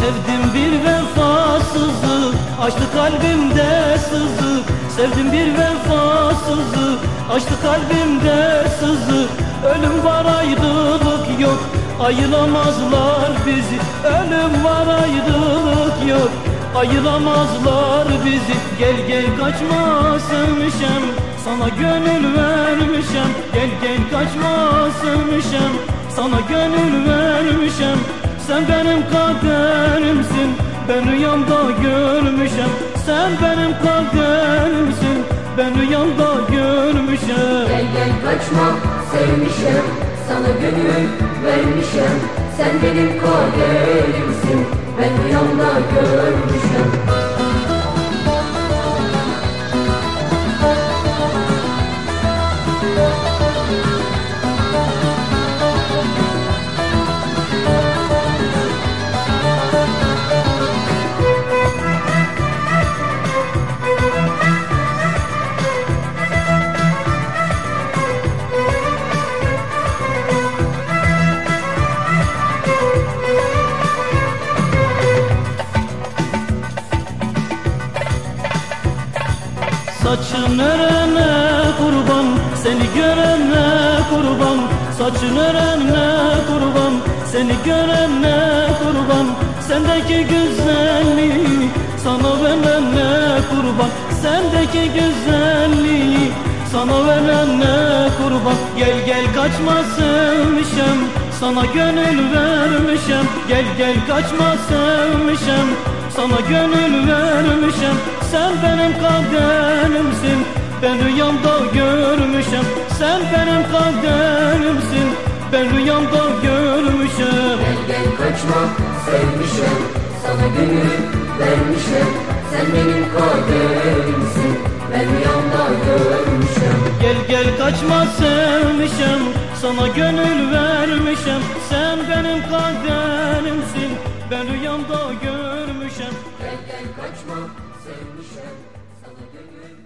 Sevdim bir vefasızı Açtı kalbimde sızı. Sevdim bir vefasızı Açtı kalbimde sızı. Ölüm var ayrılık yok Ayılamazlar bizi. Ölüm var ayrılık yok Ayılamazlar bizi. Gel gel kaçma sevmişem Sana gönül vermişem. Gel gel kaçma sevmişem Sana gönül vermişem. Sen benim kaderimsin. Ben rüyamda görmüşem Sen benim kaderimsin. Ben rüyamda görmüşem Gel gel kaçma sevmişem Sana gönül vermişem Sen benim kaderimsin. Ben rüyamda görmüşem Saçın örene kurban Seni görene kurban. Saçın örene kurban Seni görene kurban. Sendeki güzelliği Sana verene kurban. Sendeki güzelliği Sana verene kurban. Gel gel kaçma sevmişem Sana gönül vermişem. Gel gel kaçma sevmişem Sana gönül vermişem Sen benim kaderimsin. Ben rüyamda görmüşem Sen benim kaderimsin. Ben rüyamda görmüşem. Gel gel kaçma sevmişem. Sana gönül vermişem Sen benim kaderimsin. Ben rüyamda görmüşem. Gel gel kaçma sevmişem. Sana gönül vermişem Sen benim kaderimsin. Ben rüyamda görmüşem Gel gel kaçma sevmişem Sana gönül